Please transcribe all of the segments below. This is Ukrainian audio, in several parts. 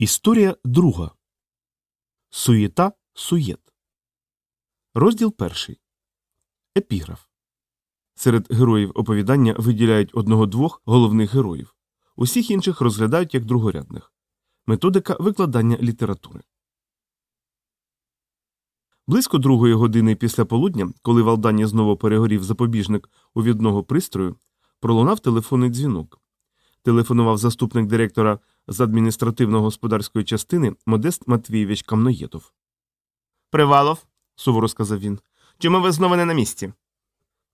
Історія друга. Суєта суєт. Розділ перший. Епіграф. Серед героїв оповідання виділяють одного-двох головних героїв. Усіх інших розглядають як другорядних. Методика викладання літератури. Близько другої години після полудня, коли в знову перегорів запобіжник у відного пристрою, пролунав телефонний дзвінок. Телефонував заступник директора з адміністративно-господарської частини Модест Матвійович Камноєтов. Привалов, суворо сказав він. Чому ви знову не на місці?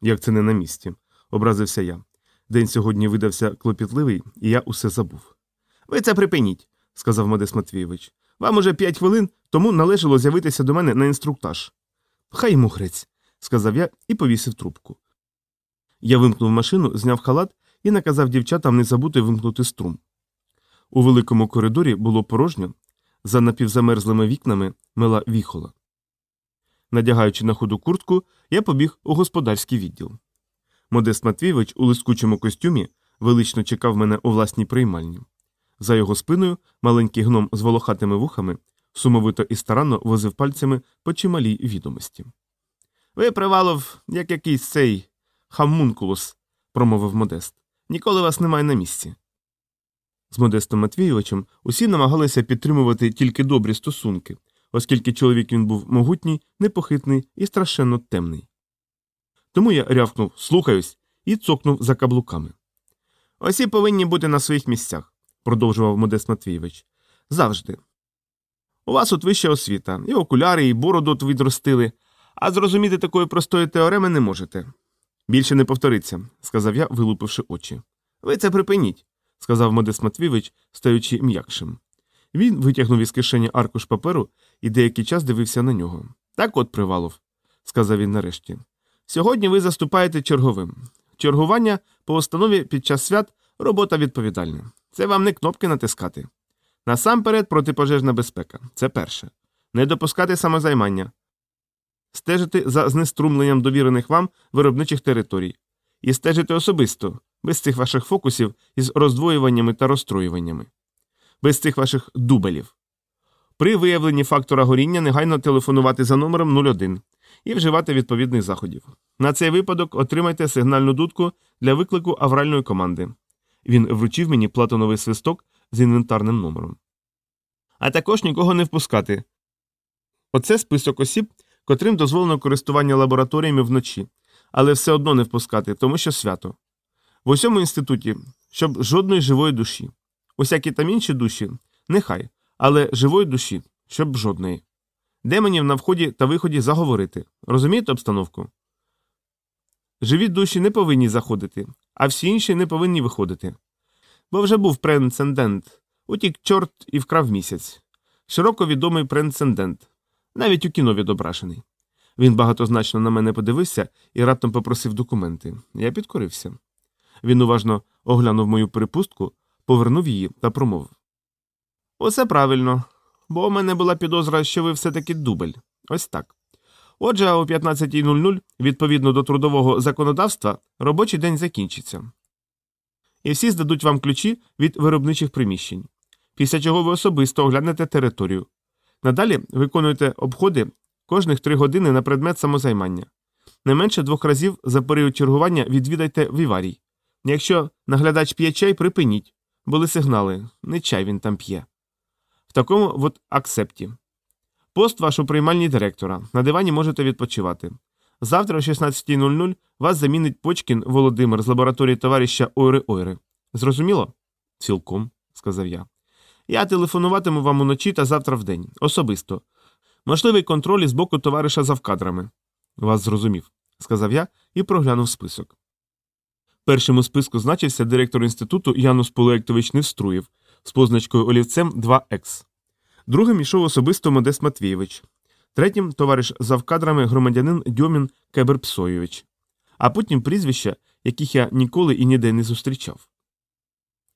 Як це не на місці? образився я. День сьогодні видався клопітливий, і я усе забув. Ви це припиніть, сказав Модест Матвійович. Вам уже п'ять хвилин тому належало з'явитися до мене на інструктаж. Хай йому грець, сказав я і повісив трубку. Я вимкнув машину, зняв халат і наказав дівчатам не забути вимкнути струм. У великому коридорі було порожньо, за напівзамерзлими вікнами мила віхола. Надягаючи на ходу куртку, я побіг у господарський відділ. Модест Матвійович у лискучому костюмі велично чекав мене у власній приймальні. За його спиною маленький гном з волохатими вухами сумовито і старанно возив пальцями по чималій відомості. Ви, Привалов, як якийсь цей хамункулус, промовив Модест. Ніколи вас немає на місці. З Модестом Матвійовичем усі намагалися підтримувати тільки добрі стосунки, оскільки чоловік він був могутній, непохитний і страшенно темний. Тому я рявкнув слухаюсь і цокнув за каблуками. Усі повинні бути на своїх місцях, продовжував Модест Матвійович. Завжди. У вас от вища освіта, і окуляри, і бороду от відростили, а зрозуміти такої простої теореми не можете. Більше не повториться, сказав я, вилупивши очі. Ви це припиніть, сказав Модест Матвійович, стаючи м'якшим. Він витягнув із кишені аркуш паперу і деякий час дивився на нього. Так от, Привалов, сказав він нарешті. Сьогодні ви заступаєте черговим. Чергування по установі під час свят робота відповідальна. Це вам не кнопки натискати. Насамперед протипожежна безпека. Це перше. Не допускати самозаймання. Стежити за знеструмленням довірених вам виробничих територій. І стежити особисто, без цих ваших фокусів із роздвоюваннями та розстроюваннями. Без цих ваших дубелів. При виявленні фактора горіння негайно телефонувати за номером 01 і вживати відповідних заходів. На цей випадок отримайте сигнальну дудку для виклику авральної команди. Він вручив мені платоновий свисток з інвентарним номером. А також нікого не впускати. Оце список осіб, котрим дозволено користування лабораторіями вночі, але все одно не впускати, тому що свято. В усьому інституті, щоб жодної живої душі. Усякі там інші душі, нехай, але живої душі, щоб жодної. Демонів на вході та виході заговорити. Розумієте обстановку? Живі душі не повинні заходити, а всі інші не повинні виходити. Бо вже був прецедент. Утік чорт і вкрав місяць. Широко відомий прецедент. Навіть у кіно відображений. Він багатозначно на мене подивився і раптом попросив документи. Я підкорився. Він уважно оглянув мою перепустку, повернув її та промовив. Усе правильно, бо у мене була підозра, що ви все таки дубль. Ось так. Отже, о 15.00, відповідно до трудового законодавства, робочий день закінчиться. І всі здадуть вам ключі від виробничих приміщень, після чого ви особисто оглянете територію. Надалі виконуєте обходи кожних три години на предмет самозаймання. Не менше двох разів за період чергування відвідайте віварій. Якщо наглядач п'є чай, припиніть. Були сигнали, не чай він там п'є. В такому от аксепті. Пост ваш у приймальні директора. На дивані можете відпочивати. Завтра о 16.00 вас замінить Почкін Володимир з лабораторії товариша Ойри Ойри. Зрозуміло? Цілком, сказав я. Я телефонуватиму вам уночі та завтра вдень. Особисто. Можливий контроль із боку товариша завкадрами. Вас зрозумів, сказав я і проглянув список. Першим у списку значився директор інституту Янус Полуектович Невструєв з позначкою олівцем 2Х. Другим йшов особисто Модест Матвійович, третім товариш завкадрами громадянин Дьомін Кеберпсойович, а потім прізвища, яких я ніколи і ніде не зустрічав.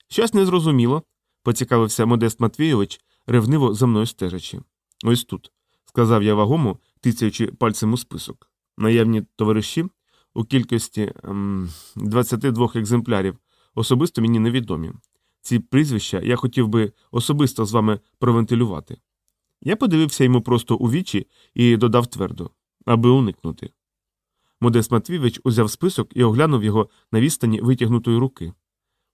Щось незрозуміло, поцікавився Модест Матвійович, ревниво за мною стежачи. Ось тут, сказав я вагому, тицяючи пальцем у список. Наявні товариші у кількості ем, 22 екземплярів особисто мені невідомі. ці прізвища я хотів би особисто з вами провентилювати. Я подивився йому просто у вічі і додав твердо, аби уникнути. Модест Матвійович узяв список і оглянув його на відстані витягнутої руки.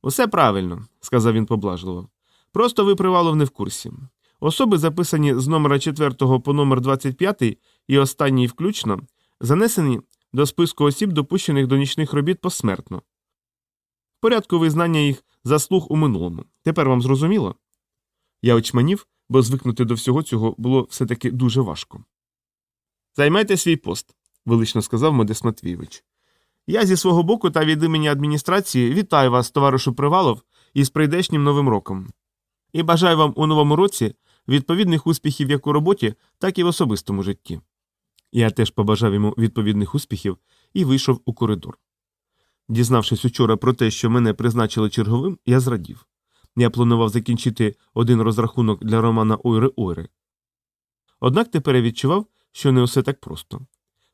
Усе правильно, сказав він поблажливо. Просто ви привалов не в курсі. Особи, записані з номера 4 по номер 25 і останній включно, занесені до списку осіб, допущених до нічних робіт посмертно. В порядку визнання їх заслуг у минулому. Тепер вам зрозуміло? Я очманів, бо звикнути до всього цього було все таки дуже важко. Займайте свій пост, велично сказав Модес Матвійович. Я зі свого боку та від імені адміністрації вітаю вас, товаришу Привалов, із прийдешнім новим роком. І бажаю вам у новому році відповідних успіхів як у роботі, так і в особистому житті. Я теж побажав йому відповідних успіхів і вийшов у коридор. Дізнавшись учора про те, що мене призначили черговим, я зрадів. Я планував закінчити один розрахунок для романа Ойре Ойре. Однак тепер я відчував, що не усе так просто.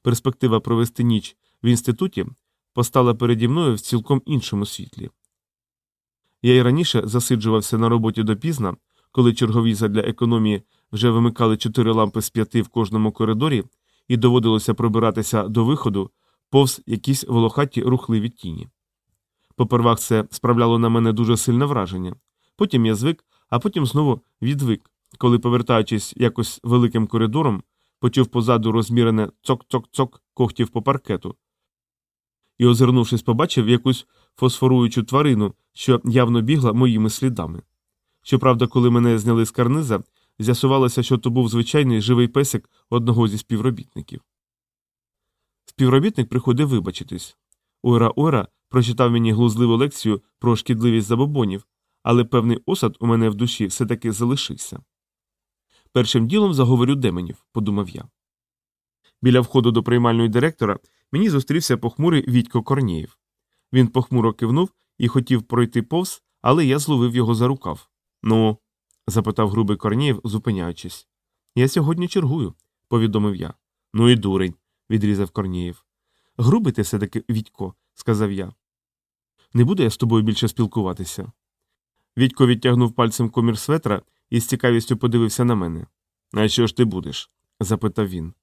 Перспектива провести ніч в інституті постала переді мною в цілком іншому світлі. Я й раніше засиджувався на роботі допізна, коли чергові задля економії вже вимикали чотири лампи з п'яти в кожному коридорі, і доводилося пробиратися до виходу повз якісь волохаті рухливі тіні. Попервах це справляло на мене дуже сильне враження. Потім я звик, а потім знову відвик, коли, повертаючись якось великим коридором, почув позаду розмірене цок-цок-цок когтів по паркету. І, озирнувшись, побачив якусь фосфоруючу тварину, що явно бігла моїми слідами. Щоправда, коли мене зняли з карниза, з'ясувалося, що то був звичайний живий песик одного зі співробітників. Співробітник приходив вибачитись. Ойра Ойра прочитав мені глузливу лекцію про шкідливість забобонів, але певний осад у мене в душі все таки залишився. Першим ділом заговорю деменів, подумав я. Біля входу до приймальної директора мені зустрівся похмурий Вітько Корнієв. Він похмуро кивнув і хотів пройти повз, але я зловив його за рукав. Ну, запитав грубий Корнієв, зупиняючись. Я сьогодні чергую, повідомив я. Ну і дурень, відрізав Корнієв. Грубий ти все таки, Вітько, сказав я. Не буду я з тобою більше спілкуватися. Вітько відтягнув пальцем комір светра і з цікавістю подивився на мене. А що ж ти будеш? запитав він.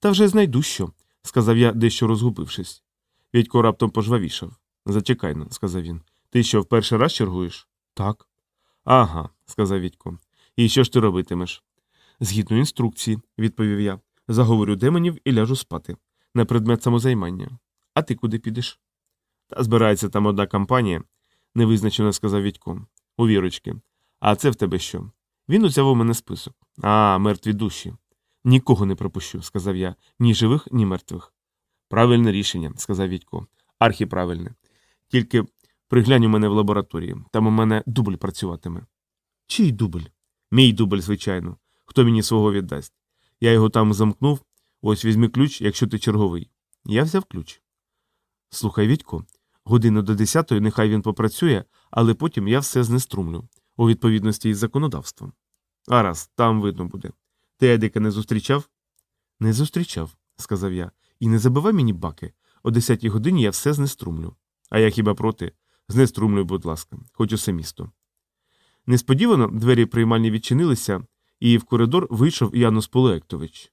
Та вже знайду що, сказав я, дещо розгубившись. Вітько раптом пожвавішав. Зачекай сказав він. Ти що, в перший раз чергуєш? Так. Ага, сказав Вітько. І що ж ти робитимеш? Згідно інструкції, відповів я. Заговорю демонів і ляжу спати. На предмет самозаймання. А ти куди підеш? Та збирається там одна компанія, невизначено сказав Вітько. У вірочки. А це в тебе що? Він узяв у мене список. А, мертві душі. Нікого не пропущу, сказав я, ні живих, ні мертвих. Правильне рішення, сказав Вітько. Архіправильне. Тільки приглянь у мене в лабораторії, там у мене дубль працюватиме. Чий дубль? Мій дубль, звичайно. Хто мені свого віддасть? Я його там замкнув. Ось візьми ключ, якщо ти черговий. Я взяв ключ. Слухай, Вітько, годину до десятої нехай він попрацює, але потім я все знеструмлю, у відповідності із законодавством. Гаразд, там видно буде. Ти Едика не зустрічав? Не зустрічав, сказав я. І не забивай мені баки. О десятій годині я все знеструмлю. А я хіба проти? Знеструмлюй, будь ласка, хоч усе місто. Несподівано двері приймальні відчинилися, і в коридор вийшов Янус Полуектович.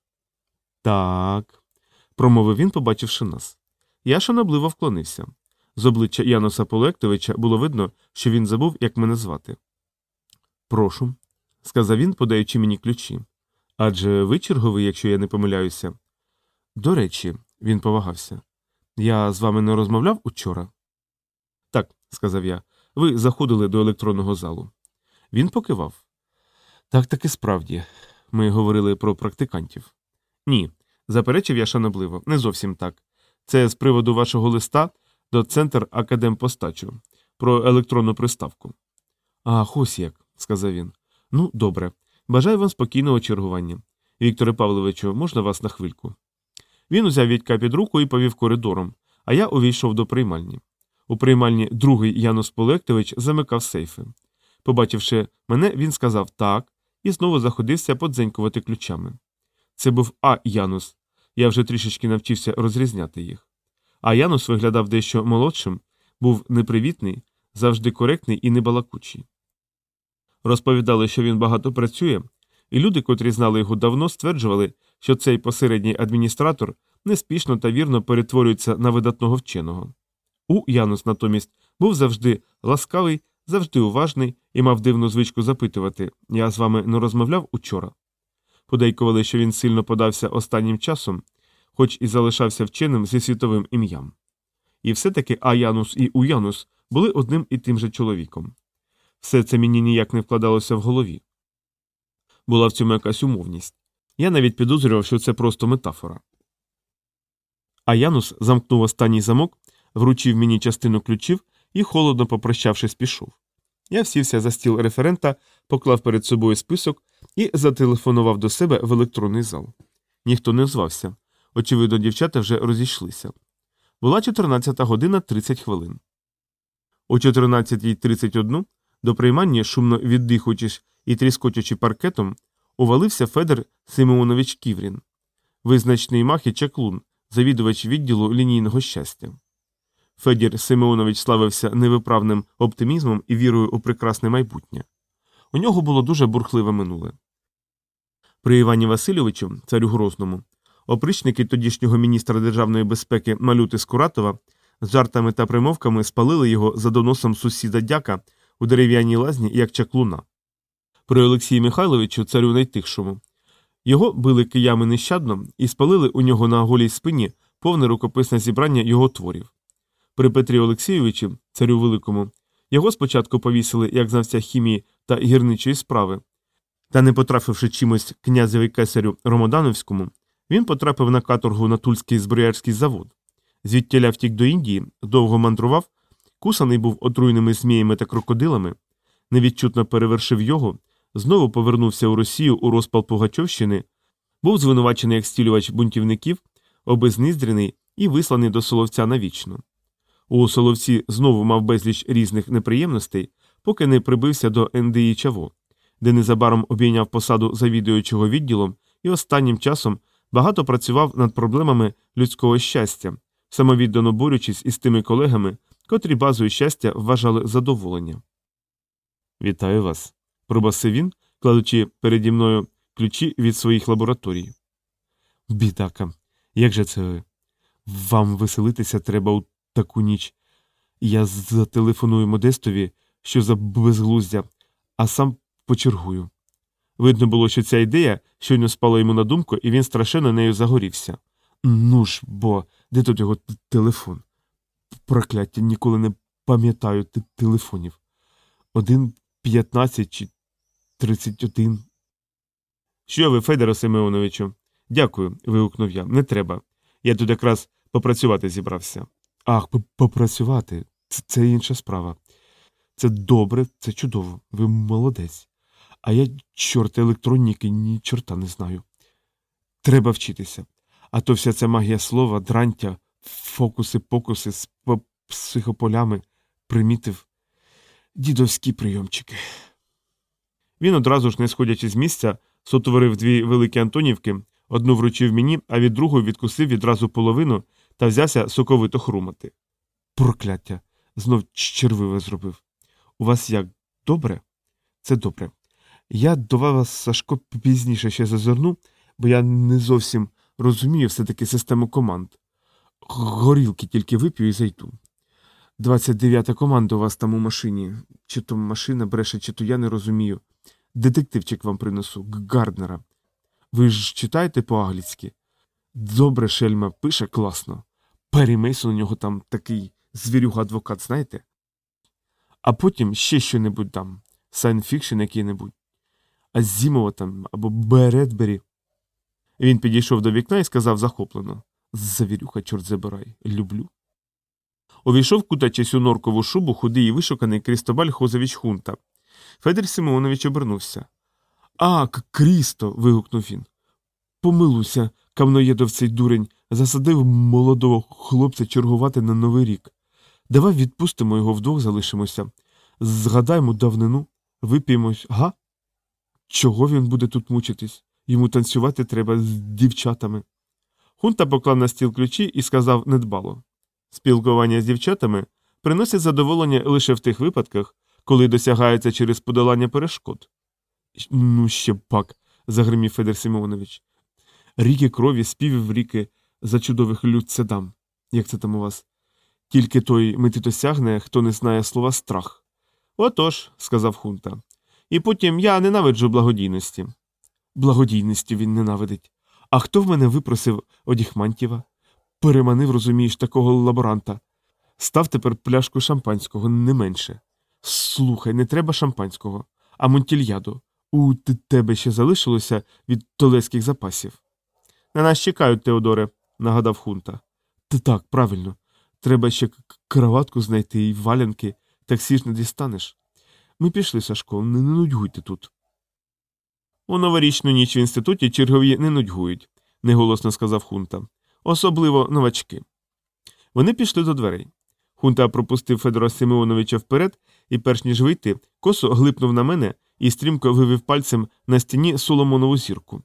Так, промовив він, побачивши нас. Я шанобливо вклонився. З обличчя Януса Полуектовича було видно, що він забув, як мене звати. Прошу, сказав він, подаючи мені ключі. Адже ви черговий, якщо я не помиляюся. До речі, він повагався. Я з вами не розмовляв учора? Сказав я. Ви заходили до електронного залу. Він покивав. Так таки справді. Ми говорили про практикантів. Ні, заперечив я шанобливо, не зовсім так. Це з приводу вашого листа до Центр Академпостачу про електронну приставку. Ах, ось як, сказав він. Ну, добре. Бажаю вам спокійного чергування. Вікторе Павловичу, можна вас на хвильку? Він узяв Вітька під руку і повів коридором, а я увійшов до приймальні. У приймальні другий Янус Полектович замикав сейфи. Побачивши мене, він сказав так і знову заходився подзенькувати ключами. Це був А Янус. Я вже трішечки навчився розрізняти їх. А Янус виглядав дещо молодшим, був непривітний, завжди коректний і небалакучий. Розповідали, що він багато працює, і люди, котрі знали його давно, стверджували, що цей посередній адміністратор неспішно та вірно перетворюється на видатного вченого. У Янус натомість був завжди ласкавий, завжди уважний і мав дивну звичку запитувати Я з вами не розмовляв учора. Подейкували, що він сильно подався останнім часом, хоч і залишався вченим зі світовим ім'ям. І все таки Аянус і Уянус були одним і тим же чоловіком. Все це мені ніяк не вкладалося в голові. Була в цьому якась умовність. Я навіть підозрював, що це просто метафора. А Янус замкнув останній замок, вручив мені частину ключів і, холодно попрощавшись, пішов. Я всівся за стіл референта, поклав перед собою список і зателефонував до себе в електронний зал. Ніхто не звався. Очевидно, дівчата вже розійшлися. Була 14 година 30 хвилин. О 14.31 до приймання, шумно віддихуючись і тріскочучи паркетом, увалився Федор Симеонович Ківрін, визначний мах і чаклун, завідувач відділу лінійного щастя. Федір Симеонович славився невиправним оптимізмом і вірою у прекрасне майбутнє. У нього було дуже бурхливе минуле. При Івані Васильовичу, царю Грозному, опричники тодішнього міністра державної безпеки Малюти Скуратова з жартами та примовками спалили його за доносом сусіда дяка у дерев'яній лазні як чаклуна. При Олексії Михайловичу, царю найтихшому, його били киями нещадно і спалили у нього на голій спині повне рукописне зібрання його творів. При Петрі Олексійовичі, царю Великому, його спочатку повісили як знавця хімії та гірничої справи, та не потрапивши чимось князеві кесарю Ромодановському, він потрапив на каторгу на Тульський зброярський завод. Звідтіля втік до Індії, довго мандрував, кусаний був отруйними зміями та крокодилами, невідчутно перевершив його, знову повернувся у Росію у розпал Пугачовщини, був звинувачений як стілювач бунтівників, обезниздріний і висланий до Соловця навічно. У Соловці знову мав безліч різних неприємностей, поки не прибився до НДІ Чаво, де незабаром обійняв посаду завідуючого відділом і останнім часом багато працював над проблемами людського щастя, самовіддано борючись із тими колегами, котрі базою щастя вважали задоволення. Вітаю вас, пробасив він, кладучи переді мною ключі від своїх лабораторій. Бідака, як же це ви? Вам веселитися треба у таку ніч. Я зателефоную Модестові, що за безглуздя, а сам почергую. Видно було, що ця ідея щойно спала йому на думку, і він страшенно нею загорівся. Ну ж бо, де тут його телефон? Прокляття, ніколи не пам'ятаю телефонів. Один, п'ятнадцять чи тридцять один. Що ви, Федоре Семеоновичу? Дякую. вигукнув я. Не треба. Я тут якраз попрацювати зібрався. Ах, попрацювати. Це, це інша справа. Це добре, це чудово. Ви молодець. А я, чорт електроніки, ні чорта не знаю. Треба вчитися. А то вся ця магія слова, дрантя, фокуси, покуси з психополями примітив дідовські прийомчики. Він одразу ж, не сходячи з місця, сотворив дві великі Антонівки, одну вручив мені, а від другої відкусив відразу половину та взявся соковито хрумати. Прокляття. Знов червиве зробив. У вас як добре? Це добре. Я до вас, Сашко, пізніше ще зазирну, бо я не зовсім розумію все таки систему команд. Горілки тільки вип'ю і зайду. 29-та команда у вас там у машині. Чи то машина бреше, чи то я не розумію. Детективчик вам принесу, Гарднера. Ви ж читаєте по-англійськи? Добре, Шельма, пише класно. Перрі Мейсон у нього там такий звірюга адвокат, знаєте? А потім ще що-небудь там, science fiction який-небудь. Азімова там або Бредбері. Він підійшов до вікна і сказав захоплено Завірюха, чорт забирай, люблю. Увійшов, кутачись у норкову шубу, худий і вишуканий Крістобаль Хозович Хунта. Федір Симеонович обернувся. А, Крісто. вигукнув він. Помилуйся, Камноєдов цей дурень, засадив молодого хлопця чергувати на новий рік. Давай відпустимо його вдвох, залишимося. Згадаймо давнину, вип'ємось, га? Чого він буде тут мучитись? Йому танцювати треба з дівчатами. Хунта поклав на стіл ключі і сказав недбало. Спілкування з дівчатами приносить задоволення лише в тих випадках, коли досягається через подолання перешкод. Ну, ще пак, загримів Федор Симеонович. Ріки крові, співів ріки за чудових людця дам. Як це там у вас? Тільки той мети досягне, хто не знає слова страх. Отож, сказав Хунта. І потім я ненавиджу благодійності. Благодійності він ненавидить. А хто в мене випросив Одіхмантєва? Переманив, розумієш, такого лаборанта. Став тепер пляшку шампанського не менше. Слухай, не треба шампанського, а монтільяду. У тебе ще залишилося від толецьких запасів. На нас чекають, Теодоре, нагадав Хунта. Та так, правильно. Треба ще кроватку знайти і валянки, таксі ж не дістанеш. Ми пішли, Сашко, не, нудьгуйте тут. У новорічну ніч в інституті чергові не нудьгують, неголосно сказав Хунта. Особливо новачки. Вони пішли до дверей. Хунта пропустив Федора Симеоновича вперед і, перш ніж вийти, косо глипнув на мене і стрімко вивів пальцем на стіні Соломонову зірку.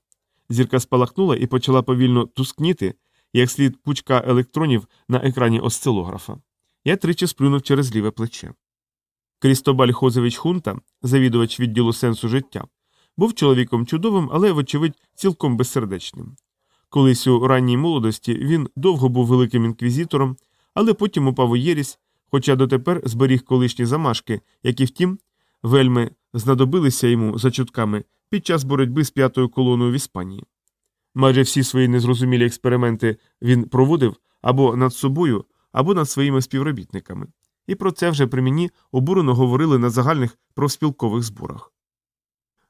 Зірка спалахнула і почала повільно тускніти, як слід пучка електронів на екрані осцилографа. Я тричі сплюнув через ліве плече. Крістобаль Хозевич Хунта, завідувач відділу сенсу життя, був чоловіком чудовим, але, вочевидь, цілком безсердечним. Колись у ранній молодості він довго був великим інквізітором, але потім упав у єрість, хоча дотепер зберіг колишні замашки, які, втім, вельми знадобилися йому за чутками під час боротьби з п'ятою колоною в Іспанії. Майже всі свої незрозумілі експерименти він проводив або над собою, або над своїми співробітниками, і про це вже при мені обурено говорили на загальних профспілкових зборах.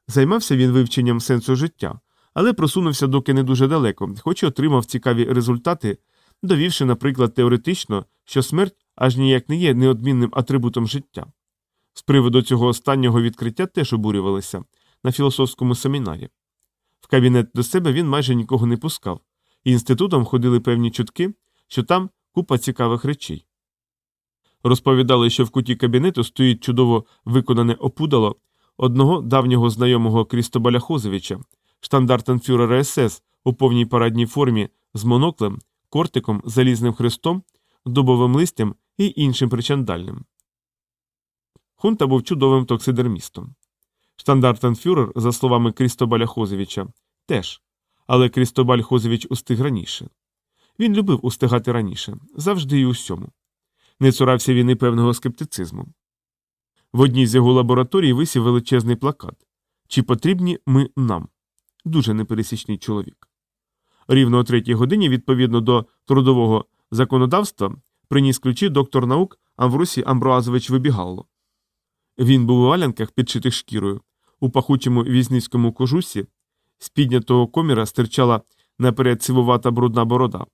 Займався він вивченням сенсу життя, але просунувся доки не дуже далеко, хоч і отримав цікаві результати, довівши, наприклад, теоретично, що смерть аж ніяк не є неодмінним атрибутом життя. З приводу цього останнього відкриття теж обурювалися на філософському семінарі. В кабінет до себе він майже нікого не пускав, і інститутом ходили певні чутки, що там купа цікавих речей. Розповідали, що в куті кабінету стоїть чудово виконане опудало одного давнього знайомого Крістобаля Хозевича, штандартенфюрера СС у повній парадній формі з моноклем, кортиком, залізним хрестом, дубовим листям і іншим причандальним. Хунта був чудовим токсидермістом. Штандартенфюрер, за словами Крістобаля Хозевича, теж, але Крістобаль Хозевич устиг раніше. Він любив устигати раніше, завжди і усьому. Не цурався він і певного скептицизму. В одній з його лабораторій висів величезний плакат Чи потрібні ми нам? Дуже непересічний чоловік. Рівно о третій годині, відповідно до трудового законодавства, приніс ключі доктор наук Амвросій Амброазович Вибігалло. Він був у валянках, підшитих шкірою, у пахучому візницькому кожусі, з піднятого коміра стирчала наперед сивувата брудна борода.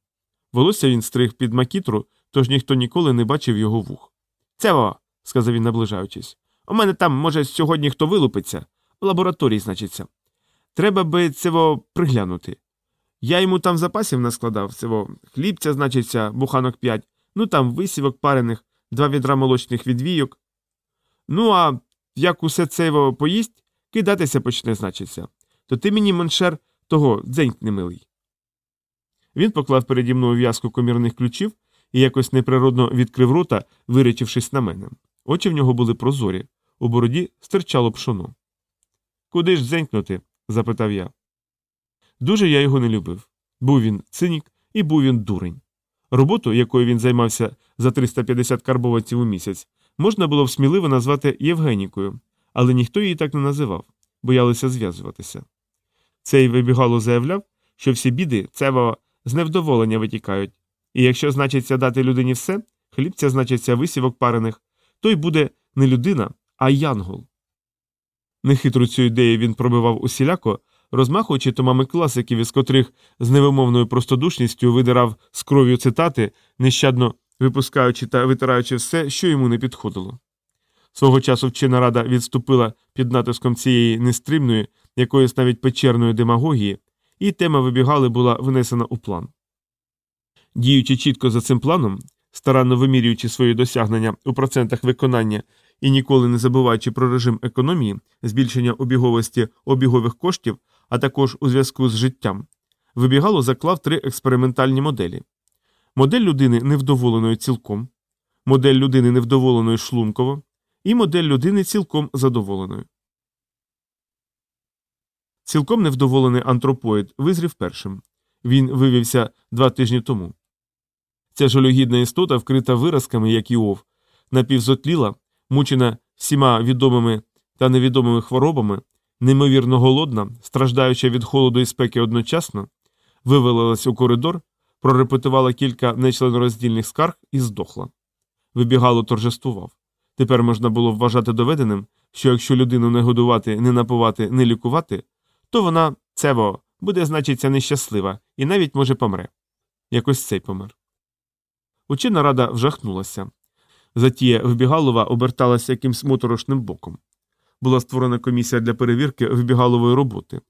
Волосся він стриг під макітру, тож ніхто ніколи не бачив його вух. Цево, сказав він, наближаючись. У мене там, може, сьогодні хто вилупиться, в лабораторії, значиться. Треба би цево приглянути. Я йому там запасів наскладав, цево хлібця, значиться, буханок п'ять, ну там висівок парених, два відра молочних відвійок. Ну, а як усе це поїсть, кидатися почне, значиться. То ти мені, моншер, того дзеньк немилий. Він поклав переді мною в'язку комірних ключів і якось неприродно відкрив рота, виречившись на мене. Очі в нього були прозорі, у бороді стирчало пшоно. Куди ж дзенькнути? запитав я. Дуже я його не любив. Був він цинік і був він дурень. Роботу, якою він займався за 350 карбованців у місяць, можна було б сміливо назвати Євгенікою, але ніхто її так не називав, боялися зв'язуватися. Цей вибігало заявляв, що всі біди цево з невдоволення витікають, і якщо значиться дати людині все, хлібця значиться висівок парених, той буде не людина, а янгол. Нехитру цю ідею він пробивав усіляко, розмахуючи томами класиків, із котрих з невимовною простодушністю видирав з кров'ю цитати, нещадно випускаючи та витираючи все, що йому не підходило. Свого часу вчена рада відступила під натиском цієї нестримної, якоїсь навіть печерної демагогії, і тема вибігали була внесена у план. Діючи чітко за цим планом, старанно вимірюючи свої досягнення у процентах виконання і ніколи не забуваючи про режим економії, збільшення обіговості обігових коштів, а також у зв'язку з життям, вибігало заклав три експериментальні моделі: модель людини невдоволеної цілком, модель людини невдоволеної шлунково і модель людини цілком задоволеною. Цілком невдоволений антропоїд визрів першим. Він вивівся два тижні тому. Ця жалюгідна істота, вкрита виразками, як і ов, напівзотліла, мучена всіма відомими та невідомими хворобами, неймовірно голодна, страждаюча від холоду і спеки одночасно, вивелилась у коридор, прорепетувала кілька нечленороздільних скарг і здохла. Вибігало торжествував. Тепер можна було вважати доведеним, що якщо людину не годувати, не напувати, не лікувати, то вона, цево, буде, значиться, нещаслива і навіть може помре. Якось цей помер. Учена рада вжахнулася. Затія Вбігалова оберталася якимсь моторошним боком. Була створена комісія для перевірки вбігалової роботи.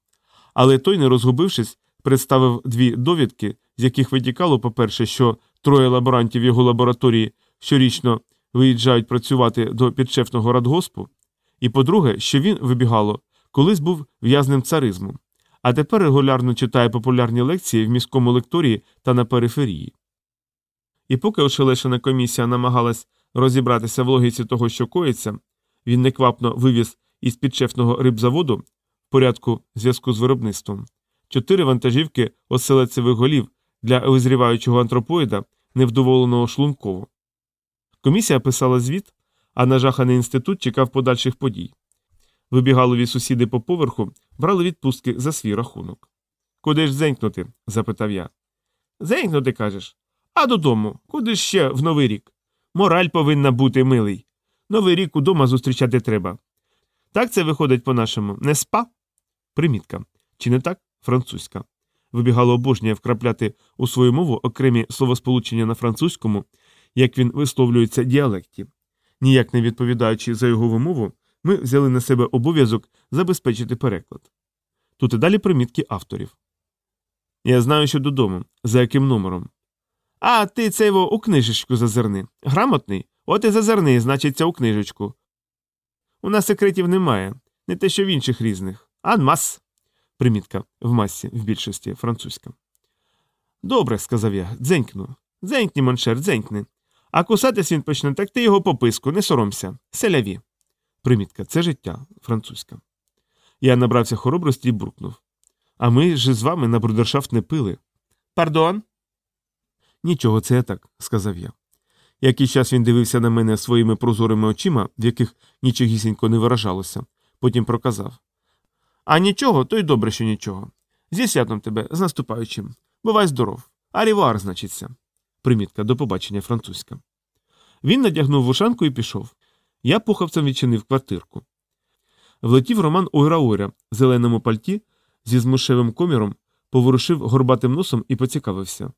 Але той, не розгубившись, представив дві довідки, з яких витікало, по-перше, що троє лаборантів його лабораторії щорічно виїжджають працювати до підшефного радгоспу, і по-друге, що він вибігало, колись був в'язнем царизму, а тепер регулярно читає популярні лекції в міському лекторії та на периферії. І поки ошелешена комісія намагалась розібратися в логіці того, що коїться, він неквапно вивіз із підшефного рибзаводу в порядку зв'язку з виробництвом чотири вантажівки оселедцевих голів для визріваючого антропоїда, невдоволеного шлунково. Комісія писала звіт, а нажаханий інститут чекав подальших подій. Вибігалові сусіди по поверху брали відпустки за свій рахунок. Куди ж зенькнути? запитав я. Зенькнути, кажеш. А додому, куди ж ще в новий рік? Мораль повинна бути милий. Новий рік удома зустрічати треба. Так це виходить по-нашому, не спа? Примітка. Чи не так? Французька. Вибігало обожнює вкрапляти у свою мову окремі словосполучення на французькому, як він висловлюється діалекті. Ніяк не відповідаючи за його вимову, ми взяли на себе обов'язок забезпечити переклад. Тут і далі примітки авторів. Я знаю, що додому, за яким номером. А ти це його у книжечку зазирни. Грамотний? От і зазирни, значиться, у книжечку. У нас секретів немає, не те, що в інших різних. Анмас. Примітка в масі, в більшості французька. Добре, сказав я, дзенькну. Дзенькні, моншер, дзенькни. А кусатись він почне, так ти його по писку, не соромся. Селяві. Примітка це життя французька. Я набрався хоробрості і буркнув. А ми ж з вами на брудершафт не пили. Пардон? Нічого, це я так, сказав я. Якийсь час він дивився на мене своїми прозорими очима, в яких нічогісінько не виражалося, потім проказав А нічого, то й добре, що нічого. Зі святом тебе, з наступаючим. Бувай здоров. Арівар, значиться. Примітка до побачення французька. Він надягнув вушанку і пішов. Я пухавцем відчинив квартирку. Влетів Роман Ойра-Ойра в зеленому пальті зі змушевим коміром, поворушив горбатим носом і поцікавився.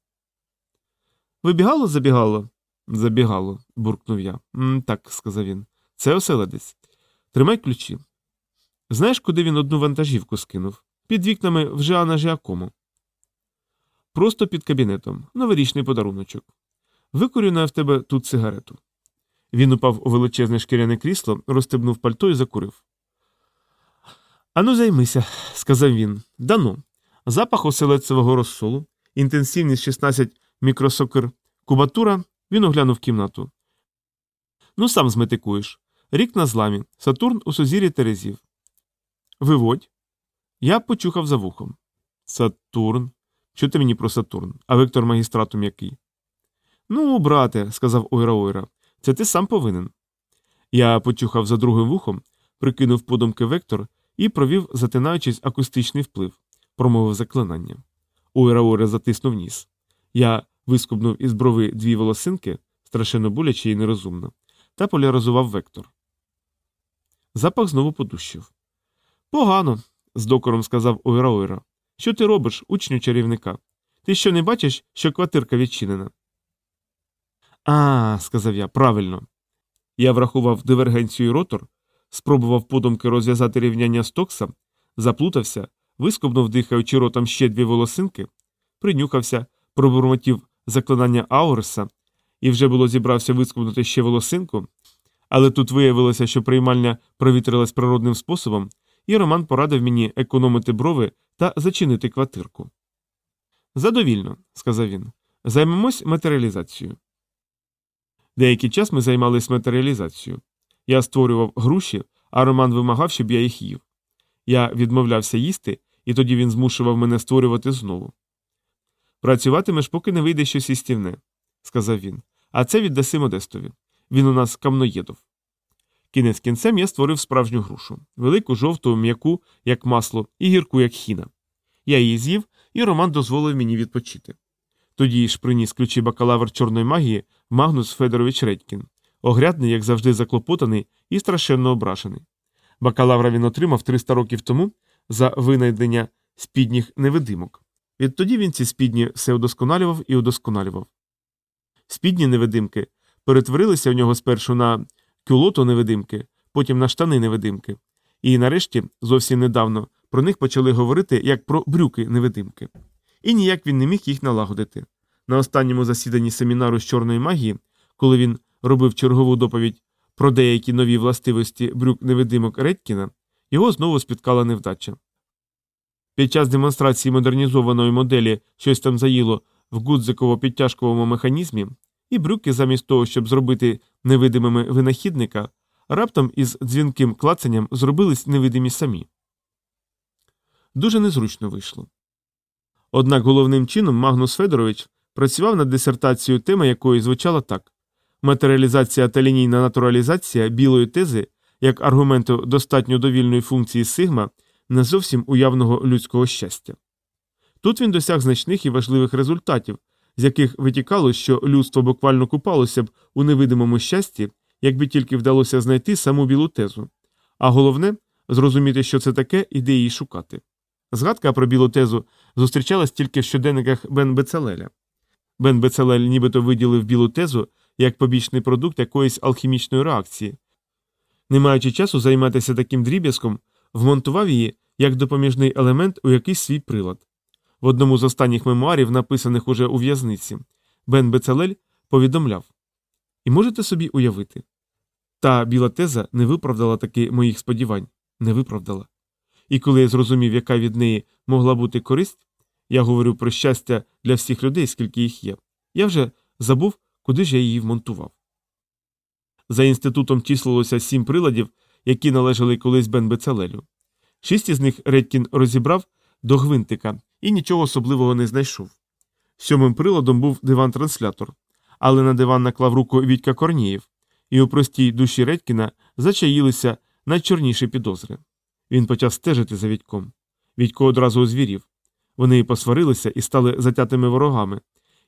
Вибігало, забігало? Забігало, буркнув я. «М, Так, сказав він. Це оселедець. Тримай ключі. Знаєш, куди він одну вантажівку скинув? Під вікнами в Жіана Жіакому. Просто під кабінетом. Новорічний подаруночок. Викурю в тебе тут сигарету. Він упав у величезне шкіряне крісло, розстебнув пальто і закурив. Ану, займися, сказав він. Дано. Запах оселедцевого розсолу, інтенсивність 16 мікросокер, кубатура, він оглянув кімнату. Ну, сам зметикуєш. Рік на зламі, Сатурн у сузір'ї Терезів. Виводь. Я почухав за вухом. Сатурн. Що ти мені про Сатурн? А вектор магістратум який? Ну, брате, сказав Ойра Ойра, це ти сам повинен. Я почухав за другим вухом, прикинув подумки вектор і провів, затинаючись, акустичний вплив, промовив заклинання. Ойра Ойра затиснув ніс. Я вискубнув із брови дві волосинки, страшенно боляче і нерозумно, та поляризував вектор. Запах знову подущив. Погано, з докором сказав Ойра Ойра. Що ти робиш, учню чарівника? Ти що не бачиш, що квартирка відчинена? А, сказав я, правильно. Я врахував дивергенцію ротор, спробував подумки розв'язати рівняння стокса, заплутався, вискобнув, дихаючи ротом ще дві волосинки, принюхався, пробурмотів заклинання Аурса і вже було зібрався вискобнути ще волосинку, але тут виявилося, що приймальня провітрилась природним способом, і Роман порадив мені економити брови та зачинити квартирку. Задовільно, сказав він, займемось матеріалізацією. Деякий час ми займалися матеріалізацією. Я створював груші, а Роман вимагав, щоб я їх їв. Я відмовлявся їсти, і тоді він змушував мене створювати знову. Працюватимеш, поки не вийде щось істівне, сказав він, а це віддаси Модестові. Він у нас камноєдов. Кінець кінцем я створив справжню грушу велику, жовту, м'яку, як масло, і гірку, як хіна. Я її з'їв, і Роман дозволив мені відпочити. Тоді ж приніс ключі бакалавр чорної магії Магнус Федорович Редькін, огрядний, як завжди, заклопотаний і страшенно ображений. Бакалавра він отримав 300 років тому за винайдення спідніх невидимок. Відтоді він ці спідні все удосконалював і удосконалював. Спідні невидимки перетворилися в нього спершу на кюлоту невидимки, потім на штани невидимки, і нарешті, зовсім недавно, про них почали говорити як про брюки невидимки. І ніяк він не міг їх налагодити. На останньому засіданні семінару з чорної магії, коли він робив чергову доповідь про деякі нові властивості брюк невидимок Редькіна, його знову спіткала невдача. Під час демонстрації модернізованої моделі щось там заїло в гудзиково-підтяжковому механізмі, і брюки, замість того, щоб зробити невидимими винахідника, раптом із дзвінким клацанням зробились невидимі самі. Дуже незручно вийшло. Однак головним чином Магнус Федорович працював над дисертацією, тема якої звучала так матеріалізація та лінійна натуралізація білої тези як аргументу достатньо довільної функції сигма не зовсім уявного людського щастя. Тут він досяг значних і важливих результатів, з яких витікало, що людство буквально купалося б у невидимому щасті, якби тільки вдалося знайти саму білу тезу, а головне зрозуміти, що це таке, і де її шукати. Згадка про білу тезу зустрічалась тільки в щоденниках Бен Бецалеля. Бен Бецалель нібито виділив білу тезу як побічний продукт якоїсь алхімічної реакції. Не маючи часу займатися таким дріб'язком, вмонтував її як допоміжний елемент у якийсь свій прилад. В одному з останніх мемуарів, написаних уже у в'язниці, Бен Бецалель повідомляв І можете собі уявити. Та біла теза не виправдала таки моїх сподівань, не виправдала. І коли я зрозумів, яка від неї могла бути користь, я говорю про щастя для всіх людей, скільки їх є, я вже забув, куди ж я її вмонтував. За інститутом числилося сім приладів, які належали колись Бен Бецалелю. Шість із них Редкін розібрав до гвинтика і нічого особливого не знайшов. Сьомим приладом був диван-транслятор, але на диван наклав руку Вітька Корнієв, і у простій душі Редькіна зачаїлися найчорніші підозри. Він почав стежити за Вітьком. Вітько одразу озвірів. Вони посварилися і стали затятими ворогами,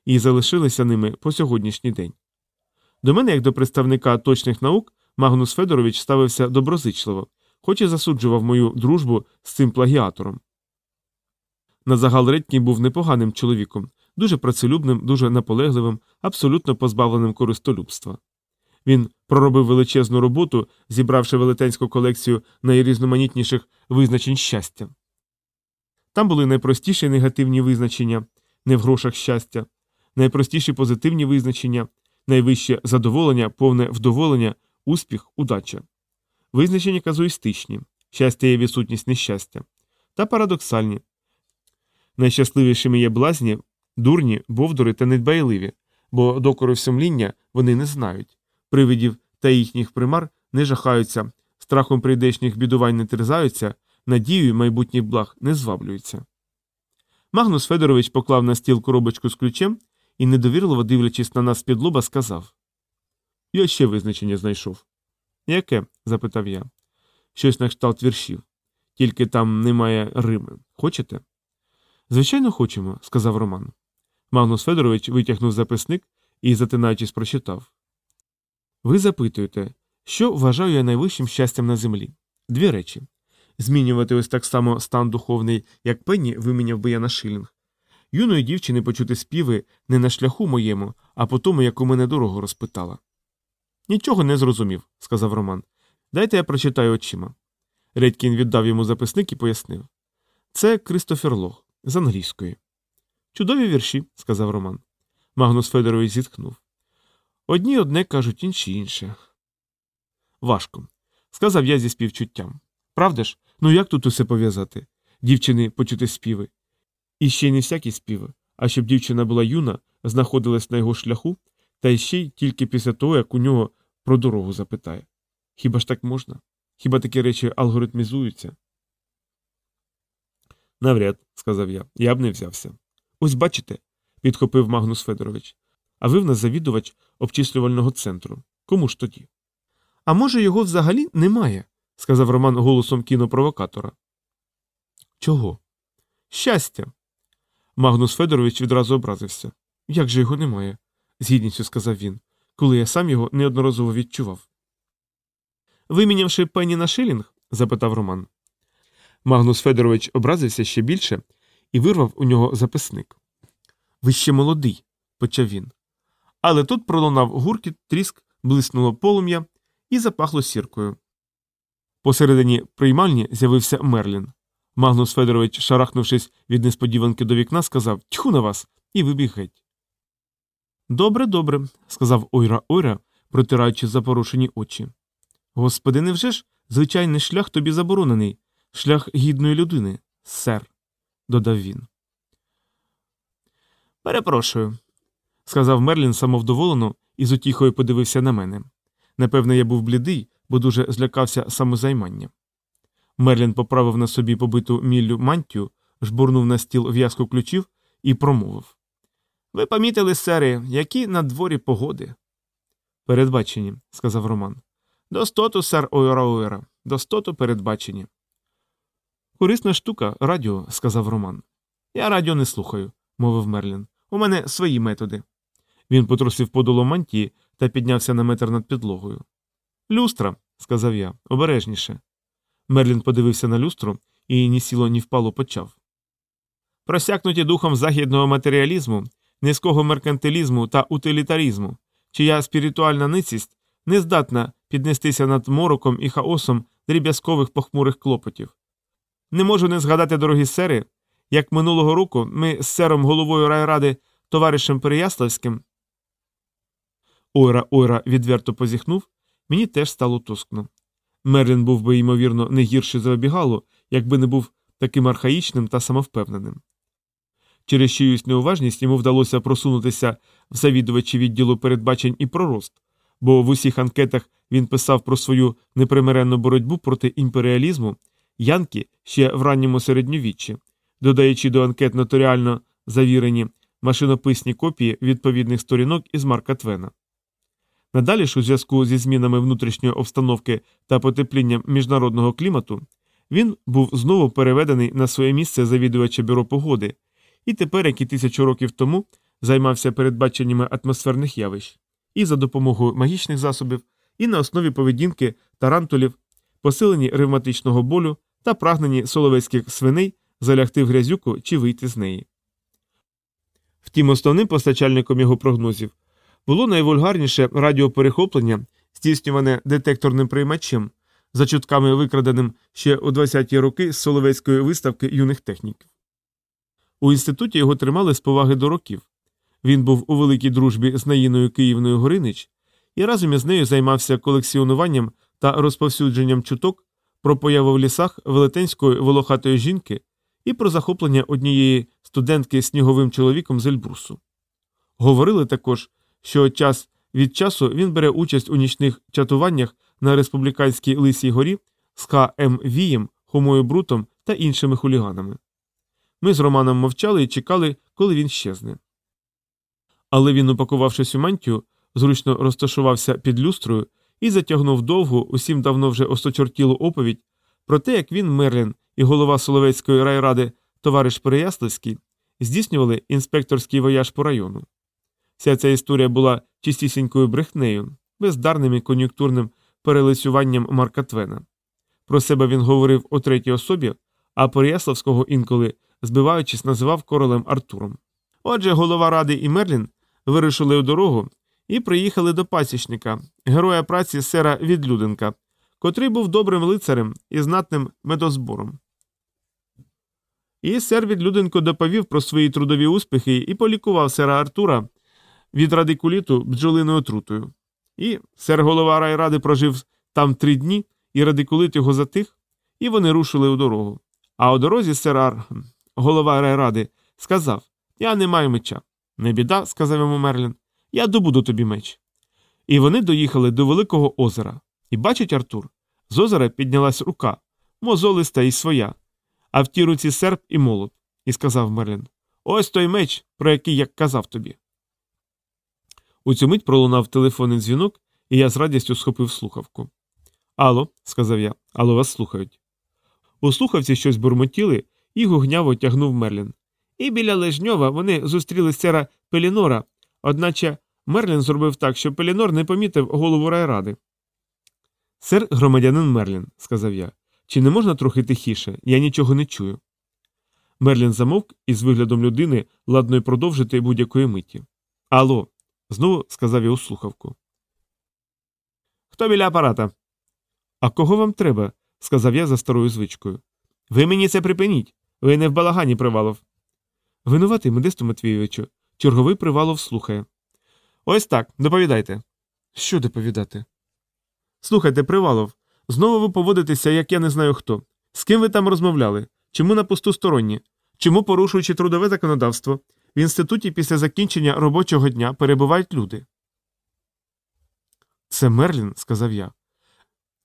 і залишилися ними по сьогоднішній день. До мене, як до представника точних наук, Магнус Федорович ставився доброзичливо, хоч і засуджував мою дружбу з цим плагіатором. Назагал Редькін був непоганим чоловіком, дуже працелюбним, дуже наполегливим, абсолютно позбавленим користолюбства. Він проробив величезну роботу, зібравши велетенську колекцію найрізноманітніших визначень щастя. Там були найпростіші негативні визначення, не в грошах щастя, найпростіші позитивні визначення, найвище задоволення, повне вдоволення, успіх, удача, визначення казуїстичні, щастя є відсутність нещастя, та парадоксальні. Найщасливішими є блазні, дурні, бовдури та недбайливі, бо докору сумління вони не знають, привидів та їхніх примар не жахаються, страхом прийдешніх бідувань не терзаються, надією майбутніх благ не зваблюються. Магнус Федорович поклав на стіл коробочку з ключем і, недовірливо дивлячись на нас під лоба, сказав Я ще визначення знайшов. Яке? запитав я. Щось на кшталт віршів. Тільки там немає Рими. Хочете? Звичайно, хочемо, сказав Роман. Магнус Федорович витягнув записник і, затинаючись, прочитав. Ви запитуєте, що вважаю я найвищим щастям на землі? Дві речі. Змінювати ось так само стан духовний, як пенні, виміняв би я на шилінг. Юної дівчини почути співи не на шляху моєму, а по тому, яку мене дорого розпитала. Нічого не зрозумів, сказав Роман. Дайте я прочитаю очима. Редькін віддав йому записник і пояснив. Це Кристофер Лох з англійської. Чудові вірші, сказав Роман. Магнус Федорович зітхнув. Одні одне кажуть, інші інше. Важко, сказав я зі співчуттям. Правда ж? Ну як тут усе пов'язати? Дівчини почути співи. І ще й не всякі співи, а щоб дівчина була юна, знаходилась на його шляху, та ще й тільки після того, як у нього про дорогу запитає. Хіба ж так можна? Хіба такі речі алгоритмізуються? Навряд, сказав я, я б не взявся. Ось бачите, підхопив Магнус Федорович. А ви в нас завідувач обчислювального центру. Кому ж тоді? А може, його взагалі немає, сказав Роман голосом кінопровокатора. Чого? Щастя. Магнус Федорович відразу образився. Як же його немає? з гідністю сказав він, коли я сам його неодноразово відчував. Вимінявши пені на шилінг? запитав Роман. Магнус Федорович образився ще більше і вирвав у нього записник. Ви ще молодий, почав він. Але тут пролунав гуркіт, тріск, блиснуло полум'я і запахло сіркою. Посередині приймальні з'явився Мерлін. Магнус Федорович, шарахнувшись від несподіванки до вікна, сказав Тьху на вас і вибіг геть. Добре, добре, сказав Ойра Ойра, протираючи запорушені очі. Господи, невже ж звичайний шлях тобі заборонений, шлях гідної людини, сер, додав він. Перепрошую, сказав Мерлін самовдоволено і з утіхою подивився на мене. Напевне, я був блідий, бо дуже злякався самозаймання. Мерлін поправив на собі побиту міллю мантію, жбурнув на стіл в'язку ключів і промовив Ви помітили, сери, які на дворі погоди. Передбачені, сказав Роман. Достоту, сер Ойра-Ойра, достоту передбачені. Корисна штука, радіо, сказав Роман. Я радіо не слухаю, мовив Мерлін. У мене свої методи. Він потрусив подолу мантії та піднявся на метр над підлогою. Люстра, сказав я, обережніше. Мерлін подивився на люстру і ні сіло, ні впало почав. Просякнуті духом західного матеріалізму, низького меркантилізму та утилітарізму, чия спіритуальна ницість не здатна піднестися над мороком і хаосом дріб'язкових похмурих клопотів. Не можу не згадати, дорогі сери, як минулого року ми з сером головою райради товаришем Переяславським. Ойра Ойра відверто позіхнув, мені теж стало тускно. Мерлін був би, ймовірно, не гірший за обігалу, якби не був таким архаїчним та самовпевненим. Через чиюсь неуважність йому вдалося просунутися в завідувачі відділу передбачень і пророст, бо в усіх анкетах він писав про свою непримиренну боротьбу проти імперіалізму, янки ще в ранньому середньовіччі, додаючи до анкет нотаріально завірені машинописні копії відповідних сторінок із Марка Твена. Надалі ж, у зв'язку зі змінами внутрішньої обстановки та потеплінням міжнародного клімату, він був знову переведений на своє місце завідувача бюро погоди, і тепер, як і тисячу років тому, займався передбаченнями атмосферних явищ, і за допомогою магічних засобів, і на основі поведінки тарантулів, посилені ревматичного болю та прагнені соловецьких свиней залягти в грязюку чи вийти з неї. Втім, основним постачальником його прогнозів було найвульгарніше радіоперехоплення, здійснюване детекторним приймачем, за чутками викраденим ще у 20-ті роки з Соловецької виставки юних техніків. У інституті його тримали з поваги до років. Він був у великій дружбі з Наїною Київною Горинич і разом із нею займався колекціонуванням та розповсюдженням чуток про появу в лісах велетенської волохатої жінки і про захоплення однієї студентки сніговим чоловіком з Ельбрусу. Говорили також, що час від часу він бере участь у нічних чатуваннях на республіканській Лисій горі з Х.М. Вієм, Хомою Брутом та іншими хуліганами. Ми з Романом мовчали і чекали, коли він щезне. Але він, упакувавшись у мантію, зручно розташувався під люстрою і затягнув довгу, усім давно вже осточортілу оповідь про те, як він, Мерлін і голова Соловецької райради, товариш Переяславський, здійснювали інспекторський вояж по району. Вся ця історія була чистісінькою брехнею, бездарним і кон'юнктурним перелицюванням Марка Твена. Про себе він говорив у третій особі, а Переяславського інколи, збиваючись, називав королем Артуром. Отже, голова ради і Мерлін вирушили у дорогу і приїхали до пасічника, героя праці сера Відлюденка, котрий був добрим лицарем і знатним медозбором. І сер Відлюденко доповів про свої трудові успіхи і полікував сера Артура від радикуліту бджолиною отрутою. І сер голова райради прожив там три дні, і радикулит його затих, і вони рушили у дорогу. А у дорозі сер Ар, голова райради, сказав Я не маю меча. Не біда, сказав йому Мерлін, я добуду тобі меч. І вони доїхали до Великого озера, І бачить Артур, з озера піднялась рука, мозолиста і своя, а в тій руці серп і молот, і сказав Мерлін Ось той меч, про який я казав тобі. У цю мить пролунав телефонний дзвінок, і я з радістю схопив слухавку. Алло, сказав я, алло, вас слухають. У слухавці щось бурмотіли, і гугняво тягнув Мерлін. І біля Лежньова вони зустріли сера Пелінора, одначе Мерлін зробив так, що Пелінор не помітив голову райради. Сер громадянин Мерлін, сказав я. Чи не можна трохи тихіше? Я нічого не чую. Мерлін замовк із виглядом людини, ладної продовжити будь-якої миті. Алло, знову сказав я у слухавку. Хто біля апарата? А кого вам треба? сказав я за старою звичкою. Ви мені це припиніть. Ви не в балагані привалов. Винуватий Модесту Матвійовичу. Черговий привалов слухає. Ось так, доповідайте. Що доповідати? Слухайте, привалов, знову ви поводитеся, як я не знаю хто. З ким ви там розмовляли? Чому на пустосторонні? Чому, порушуючи трудове законодавство, в інституті після закінчення робочого дня перебувають люди? Це Мерлін, сказав я.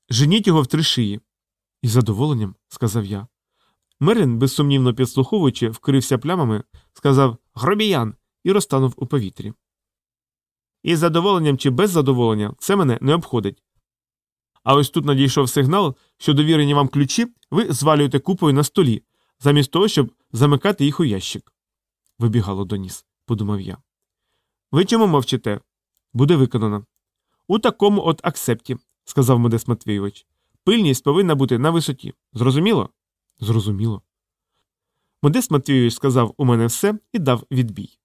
Женіть його в три шиї. Із задоволенням, сказав я. Мерлін, безсумнівно підслуховуючи, вкрився плямами, сказав Гробіян і розтанув у повітрі. Із задоволенням чи без задоволення це мене не обходить. А ось тут надійшов сигнал, що довірені вам ключі ви звалюєте купою на столі, замість того, щоб замикати їх у ящик. Вибігало доніс, подумав я. Ви чому мовчите? Буде виконано. У такому от аксепті, сказав Модес Матвійович. Пильність повинна бути на висоті. Зрозуміло? Зрозуміло. Модес Матвійович сказав у мене все і дав відбій.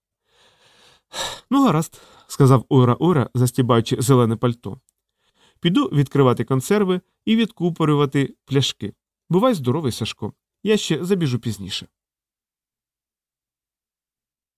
Ну, гаразд, сказав Ура Ура, застібаючи зелене пальто. Піду відкривати консерви і відкупорювати пляшки. Бувай здоровий, Сашко. Я ще забіжу пізніше.